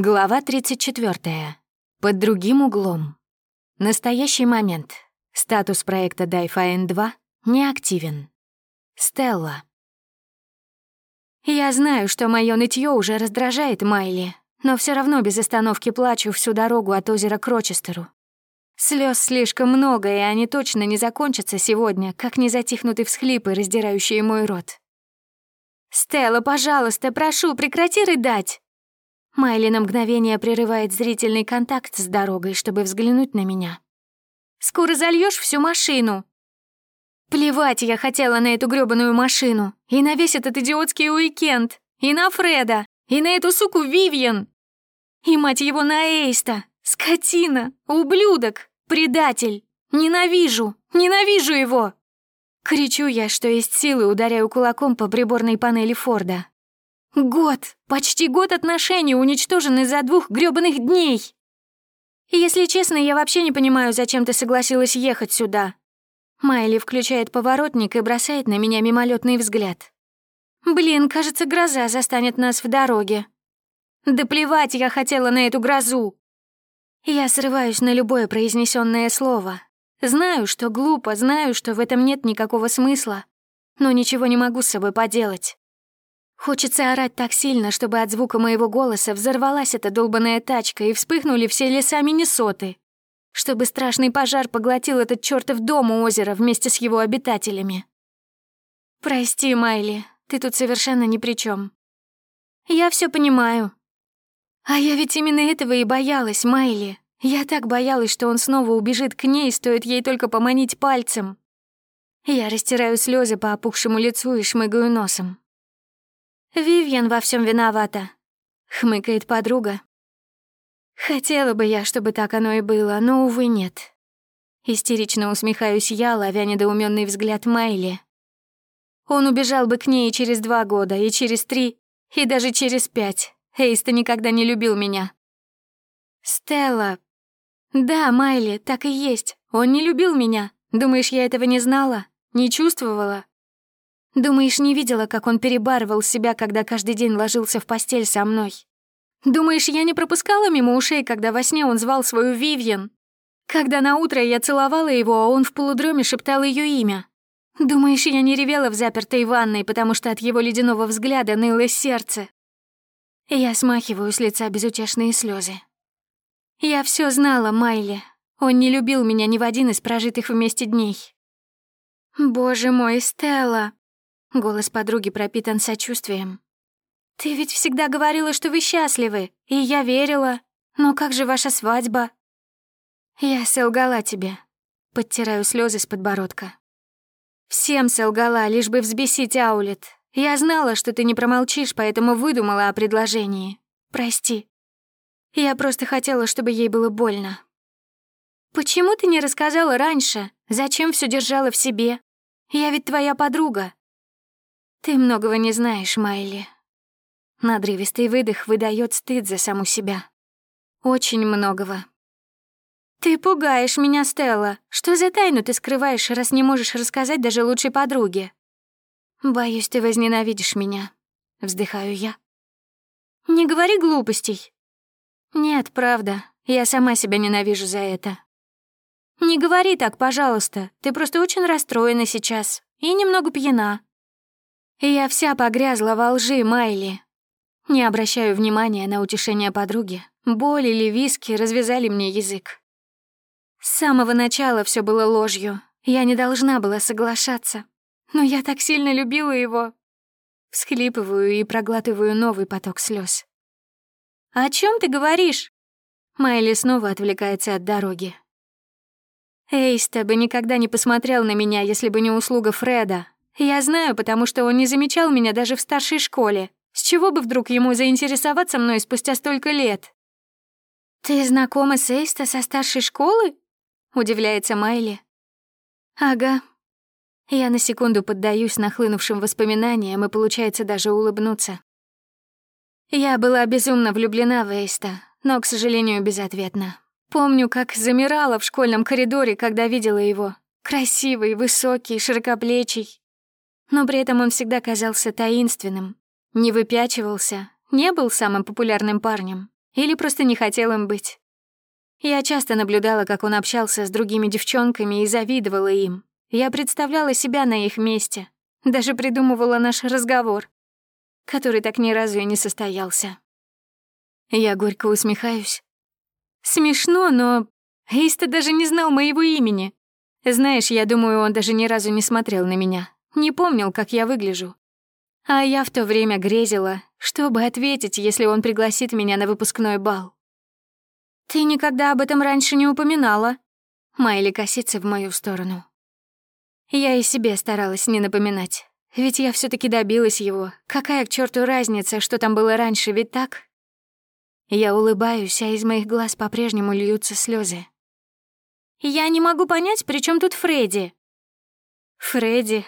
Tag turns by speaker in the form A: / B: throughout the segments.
A: Глава 34. Под другим углом. Настоящий момент. Статус проекта Дайфайн 2 неактивен. Стелла. Я знаю, что моё нытьё уже раздражает Майли, но все равно без остановки плачу всю дорогу от озера к Рочестеру. Слез слишком много, и они точно не закончатся сегодня, как не затихнут и всхлипы, раздирающие мой рот. «Стелла, пожалуйста, прошу, прекрати рыдать!» Майли на мгновение прерывает зрительный контакт с дорогой, чтобы взглянуть на меня. «Скоро зальешь всю машину!» Плевать я хотела на эту грёбаную машину, и на весь этот идиотский уикенд, и на Фреда, и на эту суку Вивьен, и, мать его, на Эйста, скотина, ублюдок, предатель. Ненавижу, ненавижу его! Кричу я, что есть силы, ударяю кулаком по приборной панели Форда. Год, почти год отношений уничтожены за двух грёбаных дней. Если честно, я вообще не понимаю, зачем ты согласилась ехать сюда. Майли включает поворотник и бросает на меня мимолетный взгляд. Блин, кажется, гроза застанет нас в дороге. Да плевать я хотела на эту грозу. Я срываюсь на любое произнесенное слово. Знаю, что глупо, знаю, что в этом нет никакого смысла, но ничего не могу с собой поделать. Хочется орать так сильно, чтобы от звука моего голоса взорвалась эта долбаная тачка и вспыхнули все леса Миннесоты. Чтобы страшный пожар поглотил этот чертов дом у озера вместе с его обитателями. Прости, Майли, ты тут совершенно ни при чем. Я все понимаю. А я ведь именно этого и боялась, Майли. Я так боялась, что он снова убежит к ней, стоит ей только поманить пальцем. Я растираю слезы по опухшему лицу и шмыгаю носом. «Вивьен во всем виновата», — хмыкает подруга. «Хотела бы я, чтобы так оно и было, но, увы, нет». Истерично усмехаюсь я, ловя недоуменный взгляд Майли. Он убежал бы к ней через два года, и через три, и даже через пять. Эйста никогда не любил меня. «Стелла...» «Да, Майли, так и есть. Он не любил меня. Думаешь, я этого не знала? Не чувствовала? Думаешь, не видела, как он перебарывал себя, когда каждый день ложился в постель со мной? Думаешь, я не пропускала мимо ушей, когда во сне он звал свою Вивьен? Когда на утро я целовала его, а он в полудроме шептал ее имя? Думаешь, я не ревела в запертой ванной, потому что от его ледяного взгляда ныло сердце? Я смахиваю с лица безутешные слезы. Я все знала, Майли. Он не любил меня ни в один из прожитых вместе дней. «Боже мой, Стелла!» Голос подруги пропитан сочувствием. «Ты ведь всегда говорила, что вы счастливы, и я верила. Но как же ваша свадьба?» «Я солгала тебе», — подтираю слезы с подбородка. «Всем солгала, лишь бы взбесить Аулет. Я знала, что ты не промолчишь, поэтому выдумала о предложении. Прости. Я просто хотела, чтобы ей было больно». «Почему ты не рассказала раньше? Зачем все держала в себе? Я ведь твоя подруга». «Ты многого не знаешь, Майли». Надрывистый выдох выдает стыд за саму себя. Очень многого. «Ты пугаешь меня, Стелла. Что за тайну ты скрываешь, раз не можешь рассказать даже лучшей подруге?» «Боюсь, ты возненавидишь меня», — вздыхаю я. «Не говори глупостей». «Нет, правда. Я сама себя ненавижу за это». «Не говори так, пожалуйста. Ты просто очень расстроена сейчас и немного пьяна. Я вся погрязла во лжи Майли. Не обращаю внимания на утешение подруги. Боль или виски развязали мне язык. С самого начала все было ложью. Я не должна была соглашаться. Но я так сильно любила его. Всхлипываю и проглатываю новый поток слез. «О чем ты говоришь?» Майли снова отвлекается от дороги. Эйста бы никогда не посмотрел на меня, если бы не услуга Фреда, я знаю, потому что он не замечал меня даже в старшей школе. С чего бы вдруг ему заинтересоваться мной спустя столько лет? «Ты знакома с Эйста со старшей школы?» — удивляется Майли. «Ага». Я на секунду поддаюсь нахлынувшим воспоминаниям и получается даже улыбнуться. Я была безумно влюблена в Эйста, но, к сожалению, безответно. Помню, как замирала в школьном коридоре, когда видела его. Красивый, высокий, широкоплечий, но при этом он всегда казался таинственным, не выпячивался, не был самым популярным парнем. Или просто не хотел им быть. Я часто наблюдала, как он общался с другими девчонками и завидовала им. Я представляла себя на их месте. Даже придумывала наш разговор, который так ни разу и не состоялся. Я горько усмехаюсь. Смешно, но Эйста даже не знал моего имени. Знаешь, я думаю, он даже ни разу не смотрел на меня, не помнил, как я выгляжу. А я в то время грезила, чтобы ответить, если он пригласит меня на выпускной бал. «Ты никогда об этом раньше не упоминала?» Майли косится в мою сторону. Я и себе старалась не напоминать. Ведь я все таки добилась его. Какая к черту разница, что там было раньше, ведь так? Я улыбаюсь, а из моих глаз по-прежнему льются слезы. Я не могу понять, при чем тут Фредди. Фредди.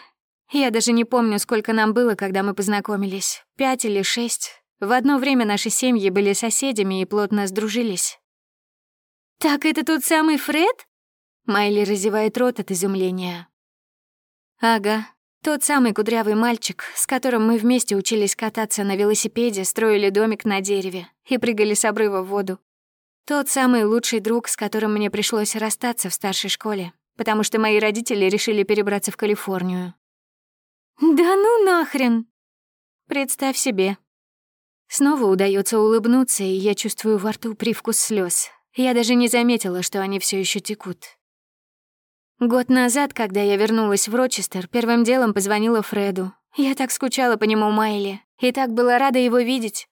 A: Я даже не помню, сколько нам было, когда мы познакомились. Пять или шесть. В одно время наши семьи были соседями и плотно сдружились. «Так это тот самый Фред?» Майли разевает рот от изумления. «Ага, тот самый кудрявый мальчик, с которым мы вместе учились кататься на велосипеде, строили домик на дереве и прыгали с обрыва в воду. Тот самый лучший друг, с которым мне пришлось расстаться в старшей школе, потому что мои родители решили перебраться в Калифорнию. «Да ну нахрен!» Представь себе. Снова удается улыбнуться, и я чувствую во рту привкус слез. Я даже не заметила, что они все еще текут. Год назад, когда я вернулась в Рочестер, первым делом позвонила Фреду. Я так скучала по нему Майли, и так была рада его видеть.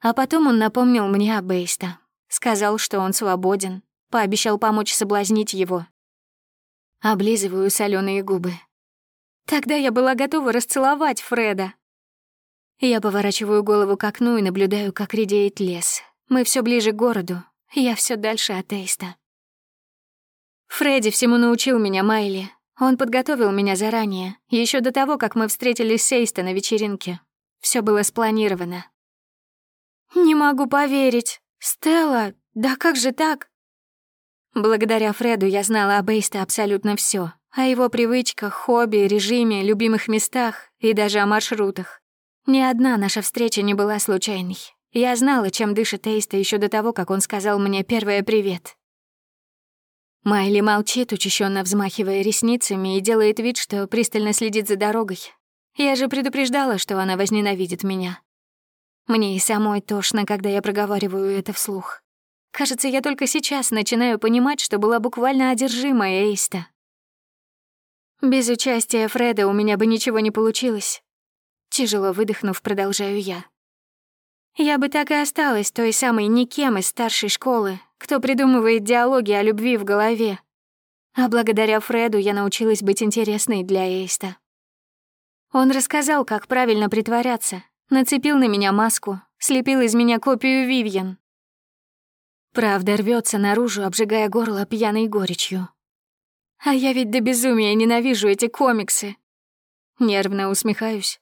A: А потом он напомнил мне о Бейста. Сказал, что он свободен, пообещал помочь соблазнить его. Облизываю соленые губы. Тогда я была готова расцеловать Фреда. Я поворачиваю голову к окну и наблюдаю, как редеет лес. Мы все ближе к городу, я все дальше от Эйста. Фредди всему научил меня Майли. Он подготовил меня заранее, еще до того, как мы встретились с Эйста на вечеринке. Все было спланировано. «Не могу поверить. Стелла, да как же так?» Благодаря Фреду я знала об Эйста абсолютно все, О его привычках, хобби, режиме, любимых местах и даже о маршрутах. Ни одна наша встреча не была случайной. Я знала, чем дышит Эйста еще до того, как он сказал мне первое «привет». Майли молчит, учащенно взмахивая ресницами, и делает вид, что пристально следит за дорогой. Я же предупреждала, что она возненавидит меня. Мне и самой тошно, когда я проговариваю это вслух. Кажется, я только сейчас начинаю понимать, что была буквально одержима Эйста. Без участия Фреда у меня бы ничего не получилось. Тяжело выдохнув, продолжаю я. Я бы так и осталась той самой никем из старшей школы, кто придумывает диалоги о любви в голове. А благодаря Фреду я научилась быть интересной для Эйста. Он рассказал, как правильно притворяться, нацепил на меня маску, слепил из меня копию Вивьен. Правда рвется наружу, обжигая горло пьяной горечью. А я ведь до безумия ненавижу эти комиксы. Нервно усмехаюсь.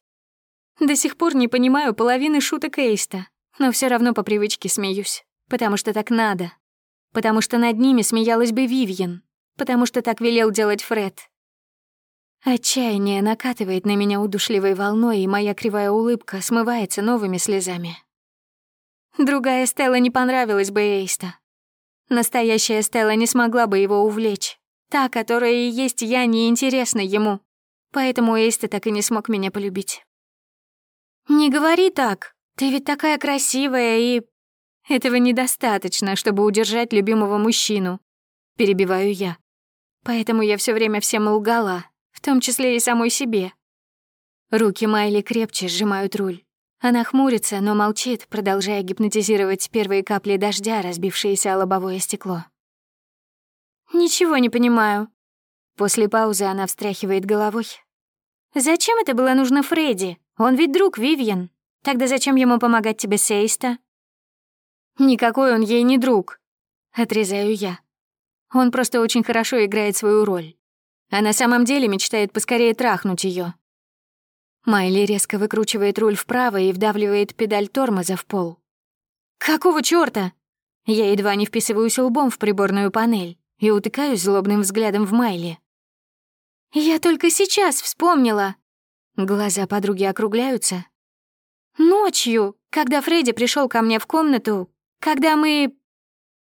A: До сих пор не понимаю половины шуток Эйста, но все равно по привычке смеюсь, потому что так надо. Потому что над ними смеялась бы Вивьен, потому что так велел делать Фред. Отчаяние накатывает на меня удушливой волной, и моя кривая улыбка смывается новыми слезами. Другая Стелла не понравилась бы Эйста. Настоящая Стелла не смогла бы его увлечь. Та, которая и есть я, неинтересна ему. Поэтому Эйста так и не смог меня полюбить. «Не говори так. Ты ведь такая красивая и...» «Этого недостаточно, чтобы удержать любимого мужчину», — перебиваю я. Поэтому я все время всем лгала, в том числе и самой себе. Руки Майли крепче сжимают руль. Она хмурится, но молчит, продолжая гипнотизировать первые капли дождя, разбившиеся о лобовое стекло. «Ничего не понимаю». После паузы она встряхивает головой. «Зачем это было нужно Фредди? Он ведь друг Вивьен. Тогда зачем ему помогать тебе с Эйста? Никакой он ей не друг. Отрезаю я. Он просто очень хорошо играет свою роль. А на самом деле мечтает поскорее трахнуть ее. Майли резко выкручивает руль вправо и вдавливает педаль тормоза в пол. «Какого чёрта?» Я едва не вписываюсь лбом в приборную панель и утыкаюсь злобным взглядом в Майли. «Я только сейчас вспомнила. Глаза подруги округляются. Ночью, когда Фредди пришел ко мне в комнату, Когда мы...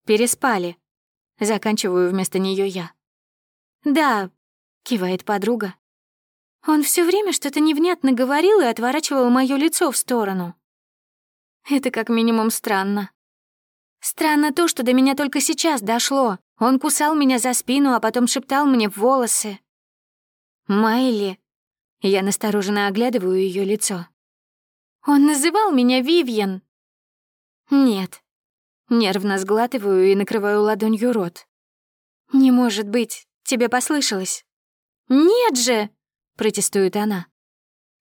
A: переспали. Заканчиваю вместо нее я. «Да», — кивает подруга. Он все время что-то невнятно говорил и отворачивал мое лицо в сторону. Это как минимум странно. Странно то, что до меня только сейчас дошло. Он кусал меня за спину, а потом шептал мне в волосы. «Майли». Я настороженно оглядываю ее лицо. «Он называл меня Вивьен». «Нет». Нервно сглатываю и накрываю ладонью рот. «Не может быть, тебе послышалось». «Нет же!» — протестует она.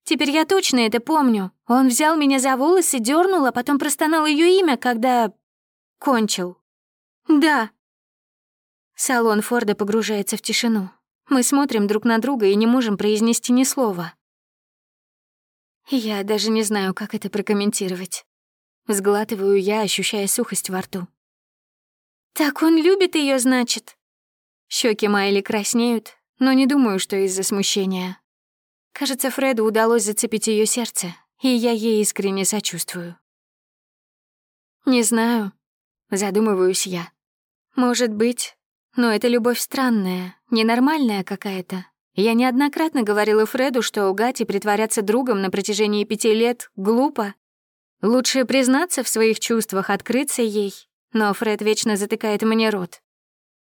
A: «Теперь я точно это помню. Он взял меня за волосы, дернул, а потом простонал ее имя, когда... кончил. Да». Салон Форда погружается в тишину. Мы смотрим друг на друга и не можем произнести ни слова. Я даже не знаю, как это прокомментировать. Сглатываю я, ощущая сухость во рту. «Так он любит ее, значит?» Щеки Майли краснеют, но не думаю, что из-за смущения. Кажется, Фреду удалось зацепить ее сердце, и я ей искренне сочувствую. «Не знаю», — задумываюсь я. «Может быть, но эта любовь странная, ненормальная какая-то. Я неоднократно говорила Фреду, что лгать и притворяться другом на протяжении пяти лет глупо. Лучше признаться в своих чувствах, открыться ей. Но Фред вечно затыкает мне рот.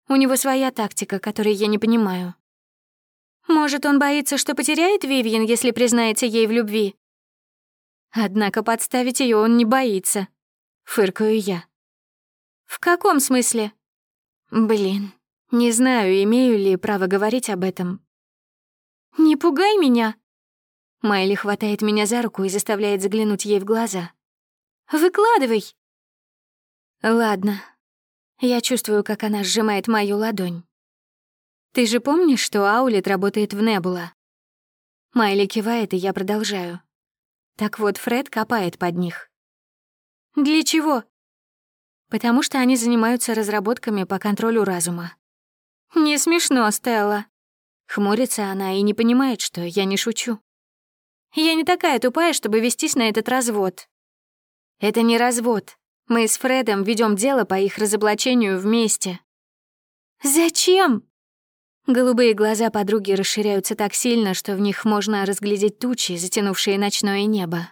A: У него своя тактика, которой я не понимаю. Может, он боится, что потеряет Вивьен, если признается ей в любви? Однако подставить ее он не боится. Фыркаю я. В каком смысле? Блин, не знаю, имею ли право говорить об этом. «Не пугай меня!» Майли хватает меня за руку и заставляет заглянуть ей в глаза. «Выкладывай!» «Ладно». Я чувствую, как она сжимает мою ладонь. «Ты же помнишь, что Аулет работает в Небула?» Майли кивает, и я продолжаю. Так вот, Фред копает под них. «Для чего?» Потому что они занимаются разработками по контролю разума. «Не смешно, Стелла». Хмурится она и не понимает, что я не шучу. «Я не такая тупая, чтобы вестись на этот развод». «Это не развод. Мы с Фредом ведем дело по их разоблачению вместе». «Зачем?» Голубые глаза подруги расширяются так сильно, что в них можно разглядеть тучи, затянувшие ночное небо.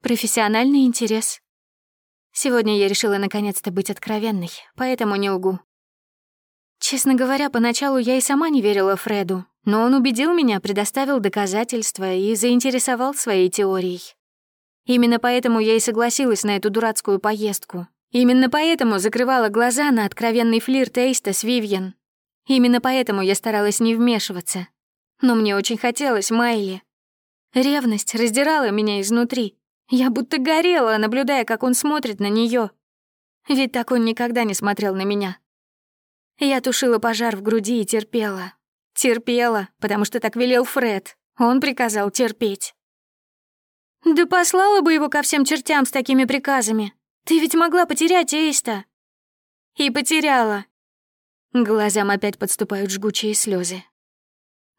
A: Профессиональный интерес. Сегодня я решила наконец-то быть откровенной, поэтому не лгу. Честно говоря, поначалу я и сама не верила Фреду, но он убедил меня, предоставил доказательства и заинтересовал своей теорией. Именно поэтому я и согласилась на эту дурацкую поездку. Именно поэтому закрывала глаза на откровенный флирт Эйста с Вивьен. Именно поэтому я старалась не вмешиваться. Но мне очень хотелось Майли. Ревность раздирала меня изнутри. Я будто горела, наблюдая, как он смотрит на нее. Ведь так он никогда не смотрел на меня. Я тушила пожар в груди и терпела. Терпела, потому что так велел Фред. Он приказал терпеть. «Да послала бы его ко всем чертям с такими приказами. Ты ведь могла потерять Эйста». «И потеряла». Глазам опять подступают жгучие слезы.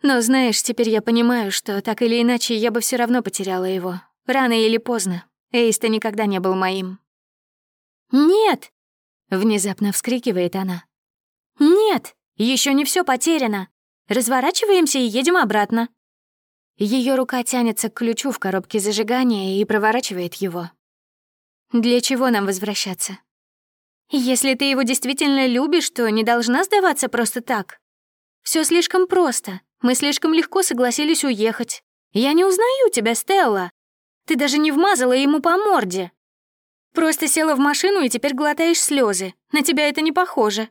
A: Но знаешь, теперь я понимаю, что так или иначе я бы все равно потеряла его. Рано или поздно. Эйста никогда не был моим. «Нет!» — внезапно вскрикивает она. «Нет! Еще не все потеряно! Разворачиваемся и едем обратно!» Ее рука тянется к ключу в коробке зажигания и проворачивает его. «Для чего нам возвращаться?» «Если ты его действительно любишь, то не должна сдаваться просто так. Все слишком просто. Мы слишком легко согласились уехать. Я не узнаю тебя, Стелла. Ты даже не вмазала ему по морде. Просто села в машину и теперь глотаешь слезы. На тебя это не похоже.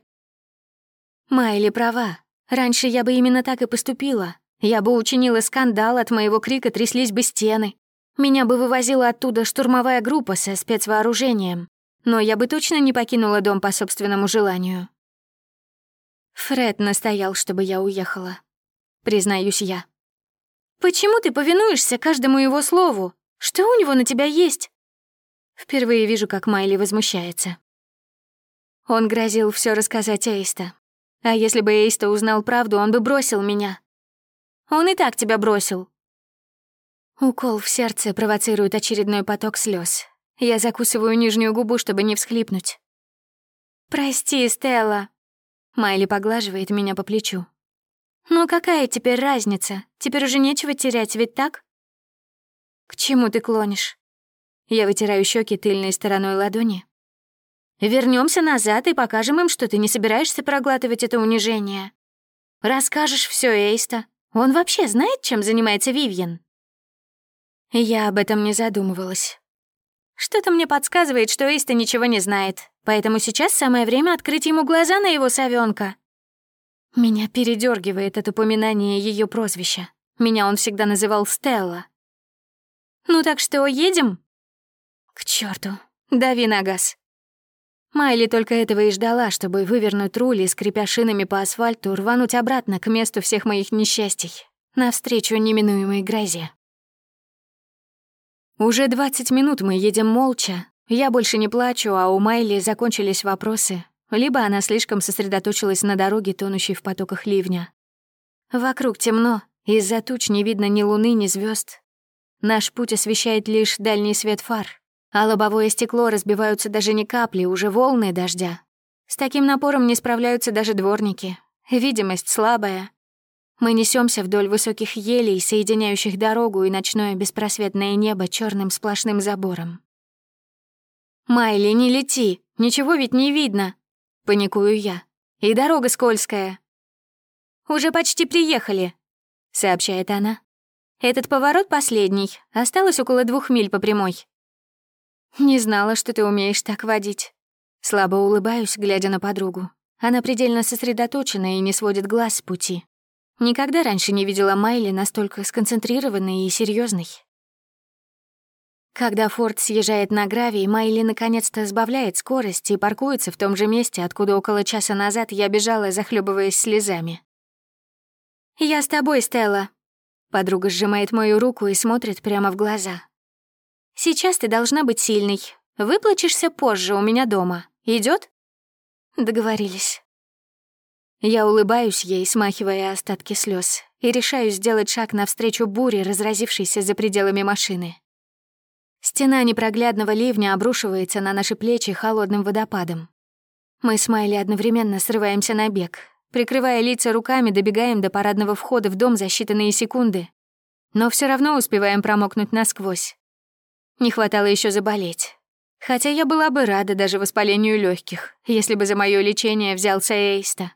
A: Майли права. Раньше я бы именно так и поступила. Я бы учинила скандал, от моего крика тряслись бы стены. Меня бы вывозила оттуда штурмовая группа со спецвооружением. Но я бы точно не покинула дом по собственному желанию. Фред настоял, чтобы я уехала. Признаюсь я. «Почему ты повинуешься каждому его слову?» Что у него на тебя есть?» Впервые вижу, как Майли возмущается. Он грозил все рассказать Эйста. А если бы Эйста узнал правду, он бы бросил меня. Он и так тебя бросил. Укол в сердце провоцирует очередной поток слез. Я закусываю нижнюю губу, чтобы не всхлипнуть. «Прости, Стелла». Майли поглаживает меня по плечу. «Ну какая теперь разница? Теперь уже нечего терять, ведь так?» «К чему ты клонишь?» Я вытираю щеки тыльной стороной ладони. Вернемся назад и покажем им, что ты не собираешься проглатывать это унижение. Расскажешь все Эйста. Он вообще знает, чем занимается Вивьен?» Я об этом не задумывалась. Что-то мне подсказывает, что Эйста ничего не знает, поэтому сейчас самое время открыть ему глаза на его совенка. Меня передергивает от упоминания ее прозвища. Меня он всегда называл Стелла. «Ну так что, едем?» «К черту, дави на газ». Майли только этого и ждала, чтобы вывернуть руль и, скрипя шинами по асфальту, рвануть обратно к месту всех моих несчастий, навстречу неминуемой грозе. Уже 20 минут мы едем молча. Я больше не плачу, а у Майли закончились вопросы. Либо она слишком сосредоточилась на дороге, тонущей в потоках ливня. Вокруг темно, из-за туч не видно ни луны, ни звезд. Наш путь освещает лишь дальний свет фар — а лобовое стекло разбиваются даже не капли, уже волны дождя. С таким напором не справляются даже дворники. Видимость слабая. Мы несемся вдоль высоких елей, соединяющих дорогу и ночное беспросветное небо черным сплошным забором. «Майли, не лети! Ничего ведь не видно!» — паникую я. «И дорога скользкая!» «Уже почти приехали», — сообщает она. «Этот поворот последний. Осталось около двух миль по прямой. «Не знала, что ты умеешь так водить». Слабо улыбаюсь, глядя на подругу. Она предельно сосредоточена и не сводит глаз с пути. Никогда раньше не видела Майли настолько сконцентрированной и серьезной. Когда Форд съезжает на гравий, Майли наконец-то сбавляет скорость и паркуется в том же месте, откуда около часа назад я бежала, захлебываясь слезами. «Я с тобой, Стелла». Подруга сжимает мою руку и смотрит прямо в глаза. Сейчас ты должна быть сильной. Выплачешься позже у меня дома. Идет? Договорились. Я улыбаюсь ей, смахивая остатки слез, и решаю сделать шаг навстречу буре, разразившейся за пределами машины. Стена непроглядного ливня обрушивается на наши плечи холодным водопадом. Мы с Майли одновременно срываемся на бег. Прикрывая лица руками, добегаем до парадного входа в дом за считанные секунды. Но все равно успеваем промокнуть насквозь. Не хватало еще заболеть. Хотя я была бы рада даже воспалению легких, если бы за мое лечение взялся Эйста.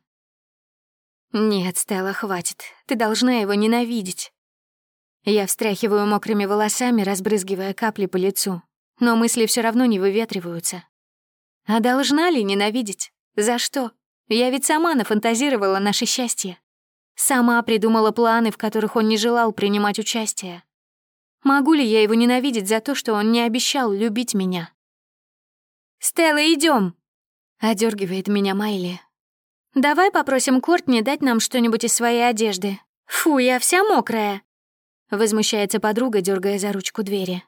A: Нет, Стелла, хватит. Ты должна его ненавидеть. Я встряхиваю мокрыми волосами, разбрызгивая капли по лицу, но мысли все равно не выветриваются. А должна ли ненавидеть? За что? Я ведь сама нафантазировала наше счастье. Сама придумала планы, в которых он не желал принимать участие. Могу ли я его ненавидеть за то, что он не обещал любить меня? «Стелла, идем! одергивает меня Майли. «Давай попросим Кортни дать нам что-нибудь из своей одежды. Фу, я вся мокрая!» Возмущается подруга, дергая за ручку двери.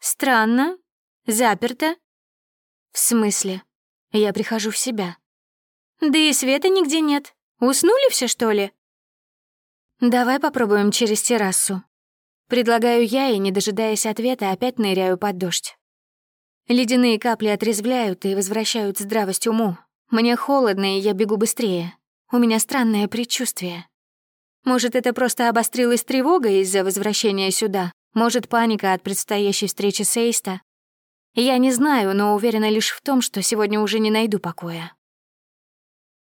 A: «Странно. Заперто». «В смысле? Я прихожу в себя». «Да и света нигде нет. Уснули все, что ли?» «Давай попробуем через террасу», Предлагаю я и, не дожидаясь ответа, опять ныряю под дождь. Ледяные капли отрезвляют и возвращают здравость уму. Мне холодно, и я бегу быстрее. У меня странное предчувствие. Может, это просто обострилась тревога из-за возвращения сюда? Может, паника от предстоящей встречи с Эйста? Я не знаю, но уверена лишь в том, что сегодня уже не найду покоя.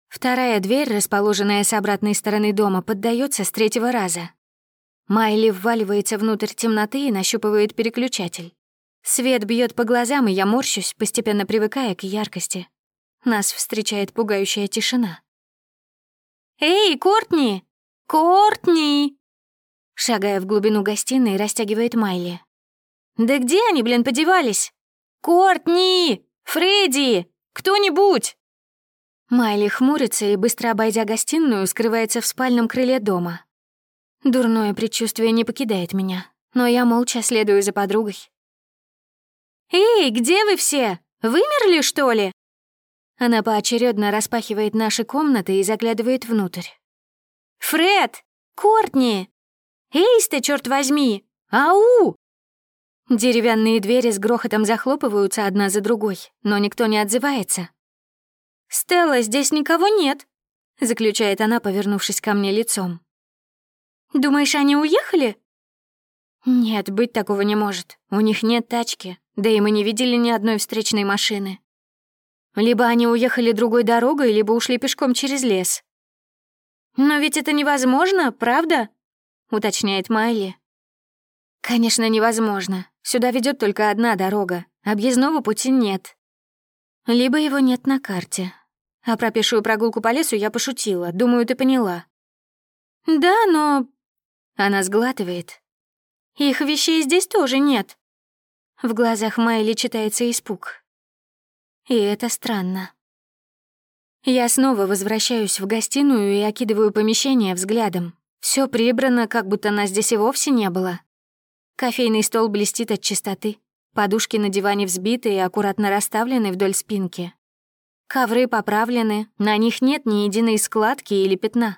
A: Вторая дверь, расположенная с обратной стороны дома, поддается с третьего раза. Майли вваливается внутрь темноты и нащупывает переключатель. Свет бьет по глазам, и я морщусь, постепенно привыкая к яркости. Нас встречает пугающая тишина. «Эй, Кортни! Кортни!» Шагая в глубину гостиной, растягивает Майли. «Да где они, блин, подевались? Кортни! Фредди! Кто-нибудь!» Майли хмурится и, быстро обойдя гостиную, скрывается в спальном крыле дома. Дурное предчувствие не покидает меня, но я молча следую за подругой. «Эй, где вы все? Вымерли, что ли?» Она поочередно распахивает наши комнаты и заглядывает внутрь. «Фред! Кортни! Эйста, черт возьми! Ау!» Деревянные двери с грохотом захлопываются одна за другой, но никто не отзывается. «Стелла, здесь никого нет», — заключает она, повернувшись ко мне лицом. «Думаешь, они уехали?» «Нет, быть такого не может. У них нет тачки, да и мы не видели ни одной встречной машины. Либо они уехали другой дорогой, либо ушли пешком через лес». «Но ведь это невозможно, правда?» — уточняет Майли. «Конечно, невозможно. Сюда ведет только одна дорога. Объездного пути нет. Либо его нет на карте. А про пешую прогулку по лесу я пошутила. Думаю, ты поняла». «Да, но...» Она сглатывает. «Их вещей здесь тоже нет». В глазах Майли читается испуг. И это странно. Я снова возвращаюсь в гостиную и окидываю помещение взглядом. Все прибрано, как будто нас здесь и вовсе не было. Кофейный стол блестит от чистоты. Подушки на диване взбиты и аккуратно расставлены вдоль спинки. Ковры поправлены, на них нет ни единой складки или пятна.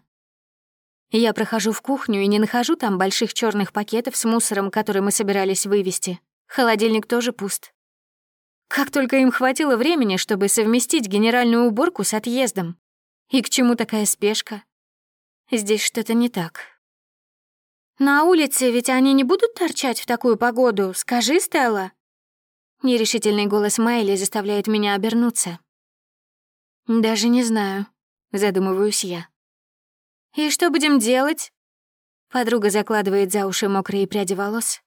A: Я прохожу в кухню и не нахожу там больших черных пакетов с мусором, который мы собирались вывести. Холодильник тоже пуст. Как только им хватило времени, чтобы совместить генеральную уборку с отъездом. И к чему такая спешка? Здесь что-то не так. На улице ведь они не будут торчать в такую погоду, скажи, Стелла. Нерешительный голос Майли заставляет меня обернуться. Даже не знаю, задумываюсь я. И что будем делать? Подруга закладывает за уши мокрые пряди волос.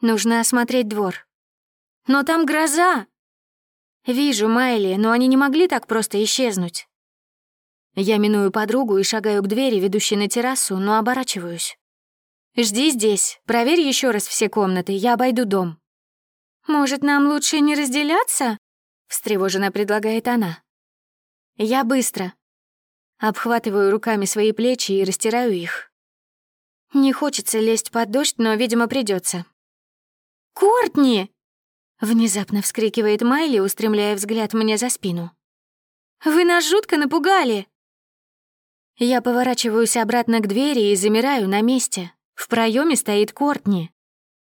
A: Нужно осмотреть двор. Но там гроза. Вижу, Майли, но они не могли так просто исчезнуть. Я миную подругу и шагаю к двери, ведущей на террасу, но оборачиваюсь. «Жди здесь, проверь еще раз все комнаты, я обойду дом». «Может, нам лучше не разделяться?» — встревоженно предлагает она. «Я быстро». Обхватываю руками свои плечи и растираю их. Не хочется лезть под дождь, но, видимо, придется. «Кортни!» — внезапно вскрикивает Майли, устремляя взгляд мне за спину. «Вы нас жутко напугали!» Я поворачиваюсь обратно к двери и замираю на месте. В проеме стоит Кортни.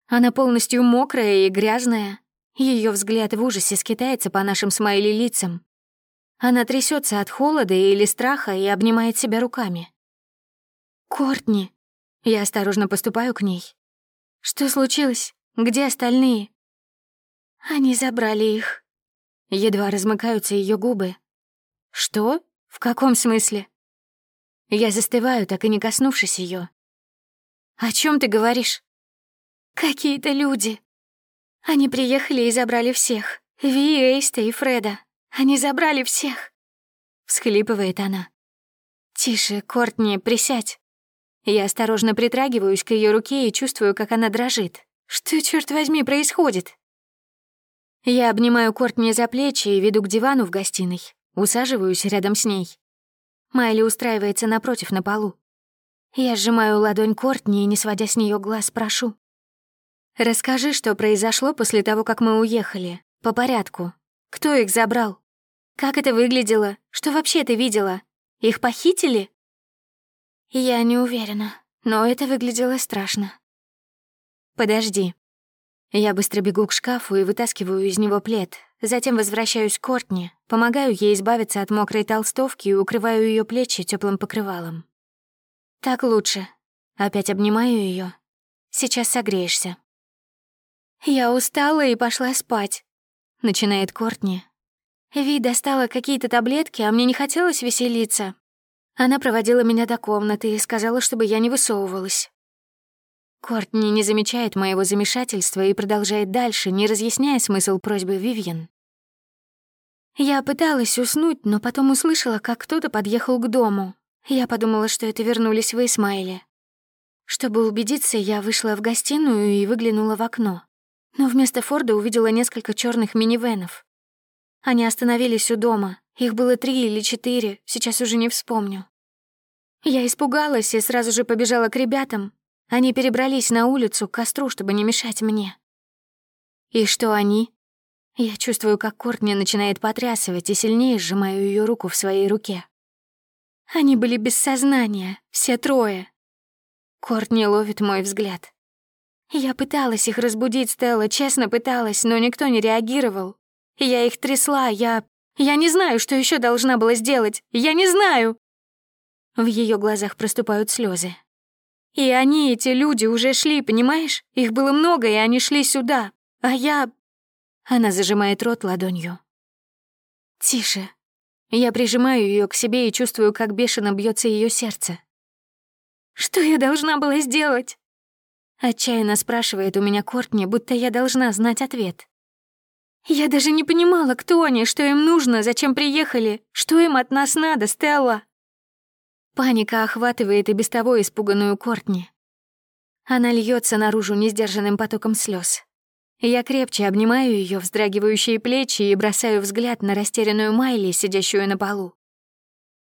A: Она полностью мокрая и грязная. Ее взгляд в ужасе скитается по нашим смайли лицам. Она трясется от холода или страха и обнимает себя руками. «Кортни!» Я осторожно поступаю к ней. «Что случилось? Где остальные?» «Они забрали их». Едва размыкаются ее губы. «Что? В каком смысле?» Я застываю, так и не коснувшись ее. «О чем ты говоришь?» «Какие-то люди. Они приехали и забрали всех. Ви, Эйста и Фреда. Они забрали всех!» Всхлипывает она. «Тише, Кортни, присядь». Я осторожно притрагиваюсь к ее руке и чувствую, как она дрожит. Что, черт возьми, происходит? Я обнимаю Кортни за плечи и веду к дивану в гостиной. Усаживаюсь рядом с ней. Майли устраивается напротив на полу. Я сжимаю ладонь Кортни и, не сводя с нее глаз, прошу. «Расскажи, что произошло после того, как мы уехали. По порядку. Кто их забрал? Как это выглядело? Что вообще ты видела? Их похитили?» Я не уверена, но это выглядело страшно. «Подожди». Я быстро бегу к шкафу и вытаскиваю из него плед, Затем возвращаюсь к Кортни, помогаю ей избавиться от мокрой толстовки и укрываю ее плечи теплым покрывалом. Так лучше. Опять обнимаю ее. Сейчас согреешься. Я устала и пошла спать, начинает Кортни. Ви достала какие-то таблетки, а мне не хотелось веселиться. Она проводила меня до комнаты и сказала, чтобы я не высовывалась. Кортни не замечает моего замешательства и продолжает дальше, не разъясняя смысл просьбы Вивьен. Я пыталась уснуть, но потом услышала, как кто-то подъехал к дому. Я подумала, что это вернулись вы, Смайли. Чтобы убедиться, я вышла в гостиную и выглянула в окно. Но вместо Форда увидела несколько черных минивенов. Они остановились у дома. Их было три или четыре, сейчас уже не вспомню. Я испугалась и сразу же побежала к ребятам. Они перебрались на улицу к костру, чтобы не мешать мне. И что они? Я чувствую, как Кортни начинает потрясывать и сильнее сжимаю ее руку в своей руке. Они были без сознания, все трое. Кортни ловит мой взгляд. Я пыталась их разбудить, Стелла, честно пыталась, но никто не реагировал. Я их трясла, я... Я не знаю, что еще должна была сделать. Я не знаю. В ее глазах проступают слезы. И они, эти люди, уже шли, понимаешь? Их было много, и они шли сюда. А я... Она зажимает рот ладонью. Тише. Я прижимаю ее к себе и чувствую, как бешено бьется ее сердце. Что я должна была сделать? Отчаянно спрашивает у меня Кортни, будто я должна знать ответ. Я даже не понимала, кто они, что им нужно, зачем приехали, что им от нас надо, Стелла. Паника охватывает и без того испуганную Кортни. Она льется наружу несдержанным потоком слез. Я крепче обнимаю ее вздрагивающие плечи и бросаю взгляд на растерянную Майли, сидящую на полу.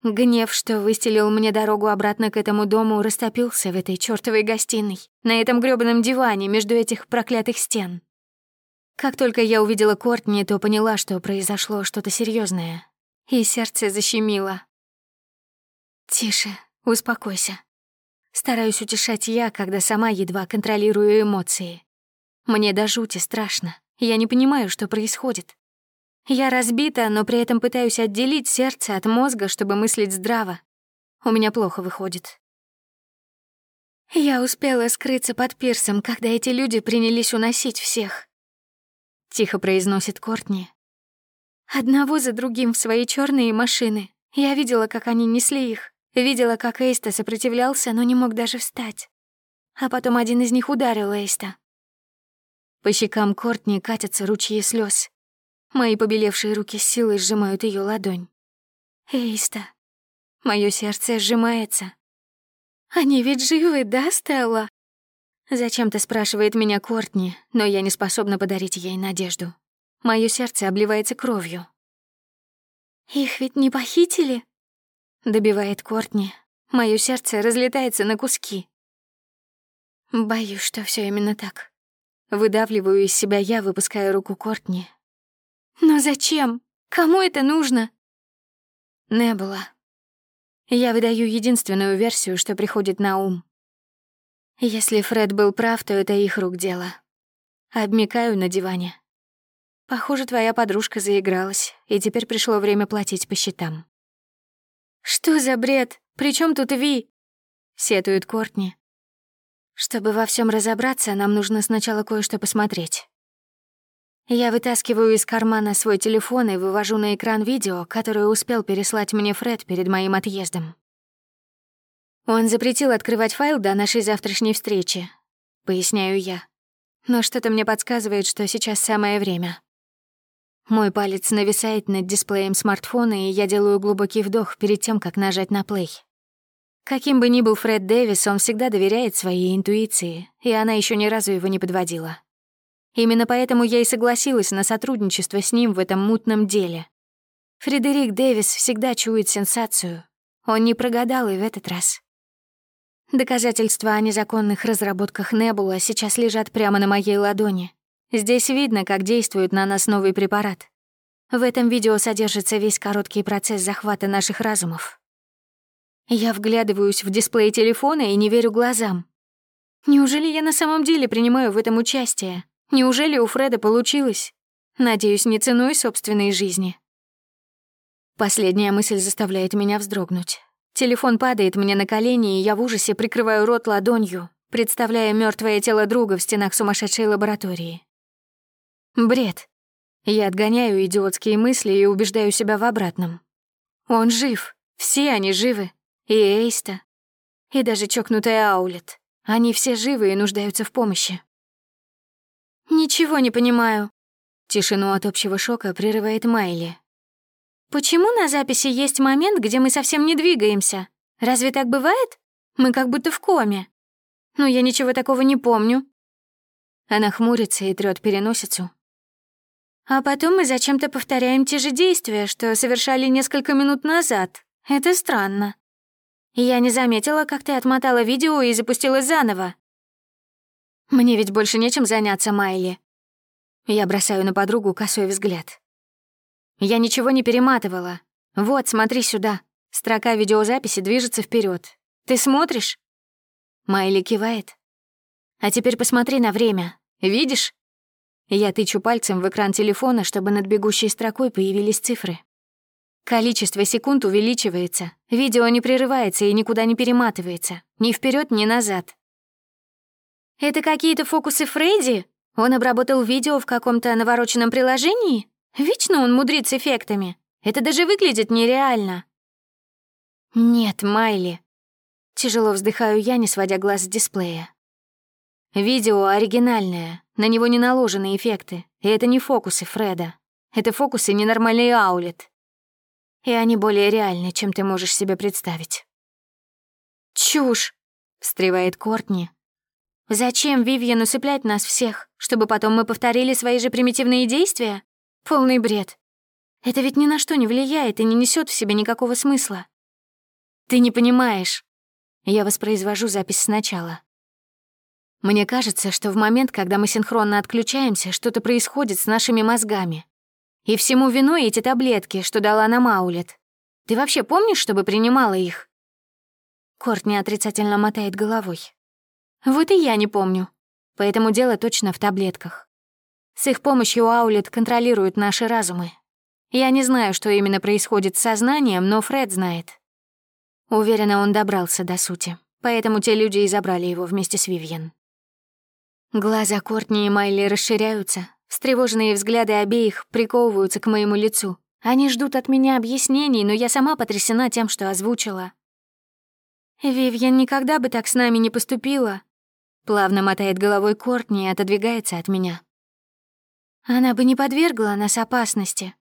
A: Гнев, что выстелил мне дорогу обратно к этому дому, растопился в этой чёртовой гостиной, на этом грёбаном диване между этих проклятых стен. Как только я увидела Кортни, то поняла, что произошло что-то серьезное, и сердце защемило. «Тише, успокойся». Стараюсь утешать я, когда сама едва контролирую эмоции. Мне до жути страшно. Я не понимаю, что происходит. Я разбита, но при этом пытаюсь отделить сердце от мозга, чтобы мыслить здраво. У меня плохо выходит. Я успела скрыться под пирсом, когда эти люди принялись уносить всех. Тихо произносит Кортни. Одного за другим в свои черные машины. Я видела, как они несли их. Видела, как Эйста сопротивлялся, но не мог даже встать. А потом один из них ударил Эйста. По щекам Кортни катятся ручьи слез. Мои побелевшие руки силой сжимают ее ладонь. Эйста. Мое сердце сжимается. Они ведь живы, да, Стелла? Зачем-то спрашивает меня Кортни, но я не способна подарить ей надежду. Мое сердце обливается кровью. Их ведь не похитили? Добивает Кортни. Моё сердце разлетается на куски. Боюсь, что все именно так. Выдавливаю из себя я, выпуская руку Кортни. Но зачем? Кому это нужно? Не было. Я выдаю единственную версию, что приходит на ум. Если Фред был прав, то это их рук дело. Обмикаю на диване. Похоже, твоя подружка заигралась, и теперь пришло время платить по счетам. «Что за бред? Причем тут Ви?» — сетует Кортни. «Чтобы во всем разобраться, нам нужно сначала кое-что посмотреть». Я вытаскиваю из кармана свой телефон и вывожу на экран видео, которое успел переслать мне Фред перед моим отъездом. Он запретил открывать файл до нашей завтрашней встречи, поясняю я. Но что-то мне подсказывает, что сейчас самое время. Мой палец нависает над дисплеем смартфона, и я делаю глубокий вдох перед тем, как нажать на плей. Каким бы ни был Фред Дэвис, он всегда доверяет своей интуиции, и она еще ни разу его не подводила. Именно поэтому я и согласилась на сотрудничество с ним в этом мутном деле. Фредерик Дэвис всегда чует сенсацию. Он не прогадал и в этот раз. Доказательства о незаконных разработках Небула сейчас лежат прямо на моей ладони, Здесь видно, как действует на нас новый препарат. В этом видео содержится весь короткий процесс захвата наших разумов. Я вглядываюсь в дисплей телефона и не верю глазам. Неужели я на самом деле принимаю в этом участие? Неужели у Фреда получилось? Надеюсь, не ценой собственной жизни. Последняя мысль заставляет меня вздрогнуть. Телефон падает мне на колени, и я в ужасе прикрываю рот ладонью, представляя мертвое тело друга в стенах сумасшедшей лаборатории. Бред. Я отгоняю идиотские мысли и убеждаю себя в обратном. Он жив. Все они живы. И Эйста. И даже чокнутая Аулет. Они все живы и нуждаются в помощи. «Ничего не понимаю». Тишину от общего шока прерывает Майли. «Почему на записи есть момент, где мы совсем не двигаемся? Разве так бывает? Мы как будто в коме. Ну, я ничего такого не помню». Она хмурится и трёт переносицу, а потом мы зачем-то повторяем те же действия, что совершали несколько минут назад. Это странно. Я не заметила, как ты отмотала видео и запустила заново. Мне ведь больше нечем заняться, Майли. Я бросаю на подругу косой взгляд. Я ничего не перематывала. Вот, смотри сюда. Строка видеозаписи движется вперед. Ты смотришь? Майли кивает. А теперь посмотри на время. Видишь? Я тычу пальцем в экран телефона, чтобы над бегущей строкой появились цифры. Количество секунд увеличивается, видео не прерывается и никуда не перематывается, ни вперед, ни назад. Это какие-то фокусы Фредди? Он обработал видео в каком-то навороченном приложении? Вечно он мудрит с эффектами. Это даже выглядит нереально. Нет, Майли. Тяжело вздыхаю я, не сводя глаз с дисплея. Видео оригинальное, на него не наложены эффекты. И это не фокусы Фреда. Это фокусы ненормальный аулет и они более реальны, чем ты можешь себе представить. «Чушь!» — встревает Кортни. «Зачем Вивьен усыплять нас всех, чтобы потом мы повторили свои же примитивные действия? Полный бред. Это ведь ни на что не влияет и не несет в себе никакого смысла. Ты не понимаешь. Я воспроизвожу запись сначала. Мне кажется, что в момент, когда мы синхронно отключаемся, что-то происходит с нашими мозгами. И всему виной эти таблетки, что дала нам Аулет. Ты вообще помнишь, чтобы принимала их?» Кортни отрицательно мотает головой. «Вот и я не помню. Поэтому дело точно в таблетках. С их помощью Аулет контролирует наши разумы. Я не знаю, что именно происходит с сознанием, но Фред знает. Уверена, он добрался до сути, поэтому те люди и забрали его вместе с Вивьен. Глаза Кортни и Майли расширяются, Встревоженные взгляды обеих приковываются к моему лицу. Они ждут от меня объяснений, но я сама потрясена тем, что озвучила. «Вивьен никогда бы так с нами не поступила», плавно мотает головой Кортни и отодвигается от меня. Она бы не подвергла нас опасности.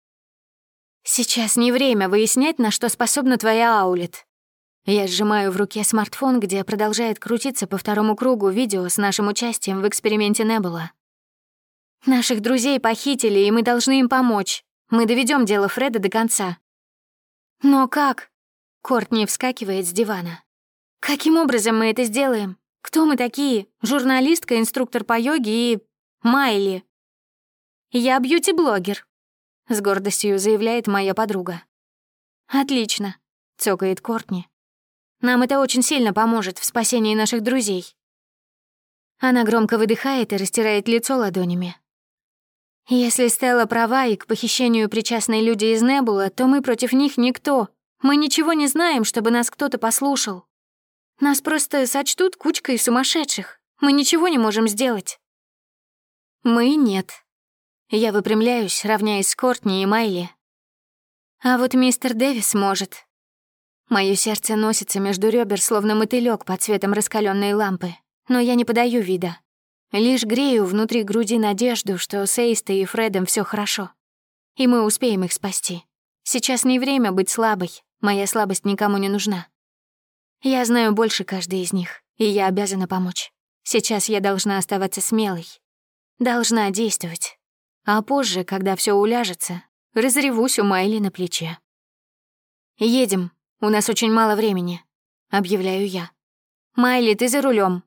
A: Сейчас не время выяснять, на что способна твоя Аулет. Я сжимаю в руке смартфон, где продолжает крутиться по второму кругу видео с нашим участием в эксперименте Небула. Наших друзей похитили, и мы должны им помочь. Мы доведем дело Фреда до конца. Но как? Кортни вскакивает с дивана. Каким образом мы это сделаем? Кто мы такие? Журналистка, инструктор по йоге и... Майли. Я бьюти-блогер, с гордостью заявляет моя подруга. Отлично, цокает Кортни. Нам это очень сильно поможет в спасении наших друзей. Она громко выдыхает и растирает лицо ладонями. Если Стелла права и к похищению причастны люди из Небула, то мы против них никто. Мы ничего не знаем, чтобы нас кто-то послушал. Нас просто сочтут кучкой сумасшедших. Мы ничего не можем сделать. Мы нет. Я выпрямляюсь, равняясь с Кортни и Майли. А вот мистер Дэвис может. Моё сердце носится между ребер, словно мотылёк под цветом раскаленной лампы, но я не подаю вида. Лишь грею внутри груди надежду, что с Эйстой и Фредом все хорошо. И мы успеем их спасти. Сейчас не время быть слабой, моя слабость никому не нужна. Я знаю больше каждой из них, и я обязана помочь. Сейчас я должна оставаться смелой. Должна действовать. А позже, когда все уляжется, разревусь у Майли на плече. «Едем, у нас очень мало времени», — объявляю я. «Майли, ты за рулем,